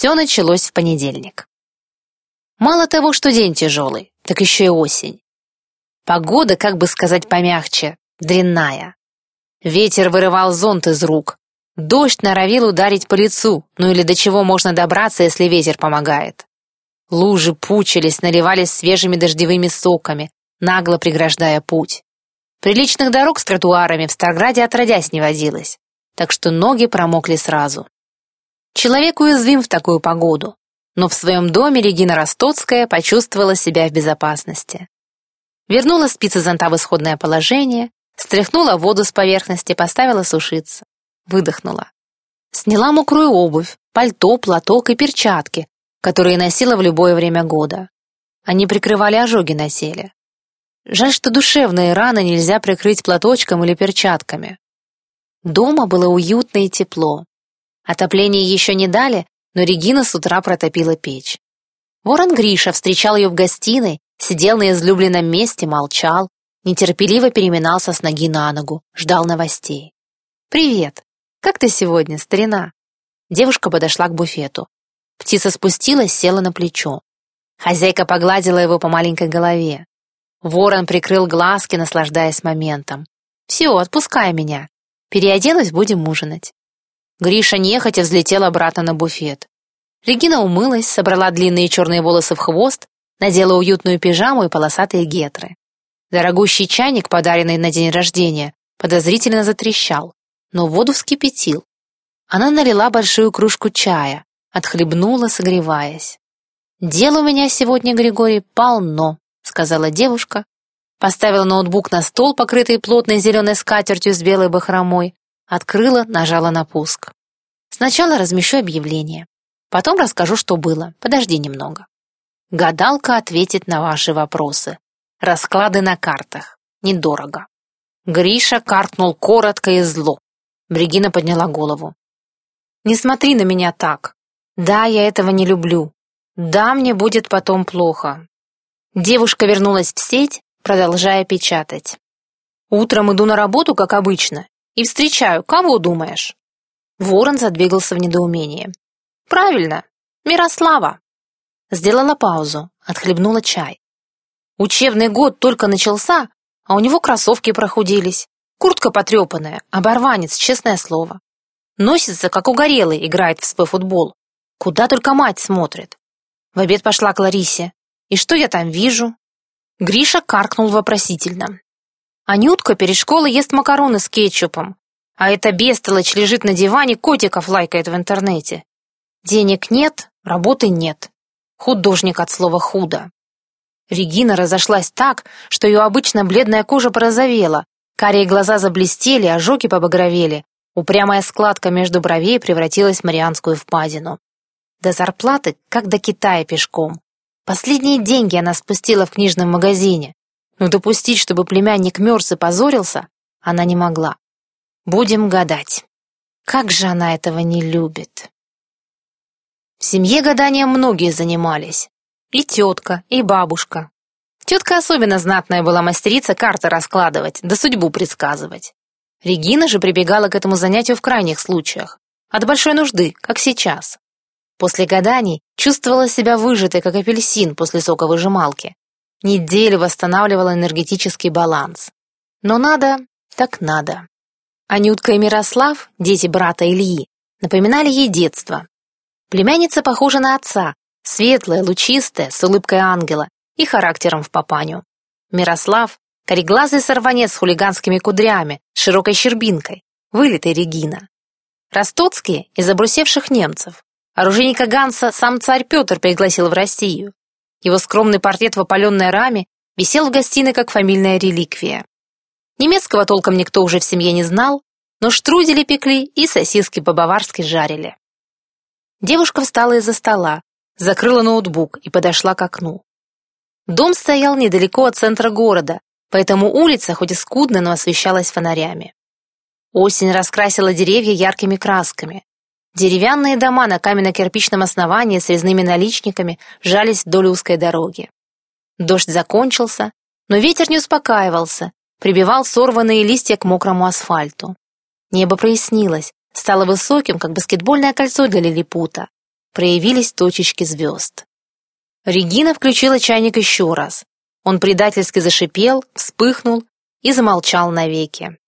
Все началось в понедельник. Мало того, что день тяжелый, так еще и осень. Погода, как бы сказать помягче, дрянная. Ветер вырывал зонт из рук. Дождь норовил ударить по лицу, ну или до чего можно добраться, если ветер помогает. Лужи пучились, наливались свежими дождевыми соками, нагло преграждая путь. Приличных дорог с тротуарами в Старграде отродясь не водилось, так что ноги промокли сразу. Человек уязвим в такую погоду, но в своем доме Регина Ростоцкая почувствовала себя в безопасности. Вернула спицы зонта в исходное положение, стряхнула воду с поверхности, поставила сушиться. Выдохнула. Сняла мокрую обувь, пальто, платок и перчатки, которые носила в любое время года. Они прикрывали ожоги на теле. Жаль, что душевные раны нельзя прикрыть платочком или перчатками. Дома было уютно и тепло. Отопление еще не дали, но Регина с утра протопила печь. Ворон Гриша встречал ее в гостиной, сидел на излюбленном месте, молчал, нетерпеливо переминался с ноги на ногу, ждал новостей. «Привет! Как ты сегодня, старина?» Девушка подошла к буфету. Птица спустилась, села на плечо. Хозяйка погладила его по маленькой голове. Ворон прикрыл глазки, наслаждаясь моментом. «Все, отпускай меня. Переоденусь, будем ужинать». Гриша нехотя взлетел обратно на буфет. Регина умылась, собрала длинные черные волосы в хвост, надела уютную пижаму и полосатые гетры. Дорогущий чайник, подаренный на день рождения, подозрительно затрещал, но воду вскипятил. Она налила большую кружку чая, отхлебнула, согреваясь. «Дел у меня сегодня, Григорий, полно», — сказала девушка, поставила ноутбук на стол, покрытый плотной зеленой скатертью с белой бахромой, Открыла, нажала на пуск. Сначала размещу объявление. Потом расскажу, что было. Подожди немного. Гадалка ответит на ваши вопросы. Расклады на картах. Недорого. Гриша каркнул коротко и зло. Бригина подняла голову. «Не смотри на меня так. Да, я этого не люблю. Да, мне будет потом плохо». Девушка вернулась в сеть, продолжая печатать. «Утром иду на работу, как обычно, и встречаю. Кого думаешь?» Ворон задвигался в недоумении. «Правильно, Мирослава!» Сделала паузу, отхлебнула чай. Учебный год только начался, а у него кроссовки прохудились. Куртка потрепанная, оборванец, честное слово. Носится, как угорелый, играет в свой футбол. Куда только мать смотрит. В обед пошла к Ларисе. И что я там вижу? Гриша каркнул вопросительно. Анютка перед школой ест макароны с кетчупом, а эта бестолочь лежит на диване, котиков лайкает в интернете. Денег нет, работы нет. Художник от слова «худо». Регина разошлась так, что ее обычно бледная кожа порозовела, карие глаза заблестели, ожоги побагровели, упрямая складка между бровей превратилась в марианскую впадину. До зарплаты, как до Китая пешком. Последние деньги она спустила в книжном магазине но допустить, чтобы племянник мерз и позорился, она не могла. Будем гадать. Как же она этого не любит. В семье гаданием многие занимались. И тетка, и бабушка. Тетка особенно знатная была мастерица карты раскладывать, да судьбу предсказывать. Регина же прибегала к этому занятию в крайних случаях. От большой нужды, как сейчас. После гаданий чувствовала себя выжатой, как апельсин после соковыжималки. Неделю восстанавливала энергетический баланс. Но надо, так надо. Анютка и Мирослав, дети брата Ильи, напоминали ей детство. Племянница похожа на отца, светлая, лучистая, с улыбкой ангела и характером в папаню. Мирослав — кореглазый сорванец с хулиганскими кудрями, широкой щербинкой, вылитый Регина. Ростоцкие — из обрусевших немцев. Оружейника Ганса сам царь Петр пригласил в Россию. Его скромный портрет в опаленной раме висел в гостиной как фамильная реликвия. Немецкого толком никто уже в семье не знал, но штрудели пекли и сосиски по-баварски жарили. Девушка встала из-за стола, закрыла ноутбук и подошла к окну. Дом стоял недалеко от центра города, поэтому улица, хоть и скудно, но освещалась фонарями. Осень раскрасила деревья яркими красками. Деревянные дома на каменно-кирпичном основании с резными наличниками жались вдоль узкой дороги. Дождь закончился, но ветер не успокаивался, прибивал сорванные листья к мокрому асфальту. Небо прояснилось, стало высоким, как баскетбольное кольцо для лилипута. проявились точечки звезд. Регина включила чайник еще раз. Он предательски зашипел, вспыхнул и замолчал навеки.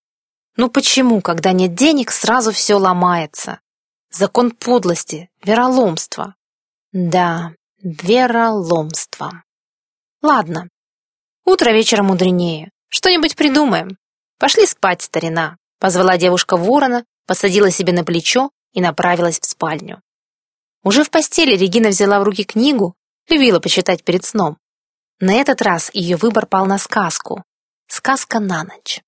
Ну почему, когда нет денег, сразу все ломается? Закон подлости, вероломства. Да, вероломство. Ладно. Утро вечера мудренее. Что-нибудь придумаем. Пошли спать, старина. Позвала девушка ворона, посадила себе на плечо и направилась в спальню. Уже в постели Регина взяла в руки книгу, любила почитать перед сном. На этот раз ее выбор пал на сказку. Сказка на ночь.